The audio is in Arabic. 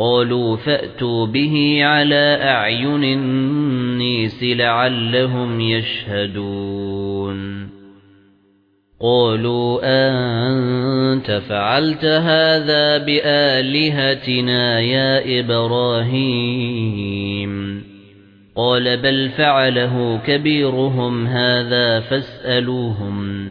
قالوا فأتوا به على أعين النيس لعلهم يشهدون. قالوا أنت فعلت هذا بآلهتنا يا إبراهيم. قال بل فعله كبيرهم هذا فاسألوهم.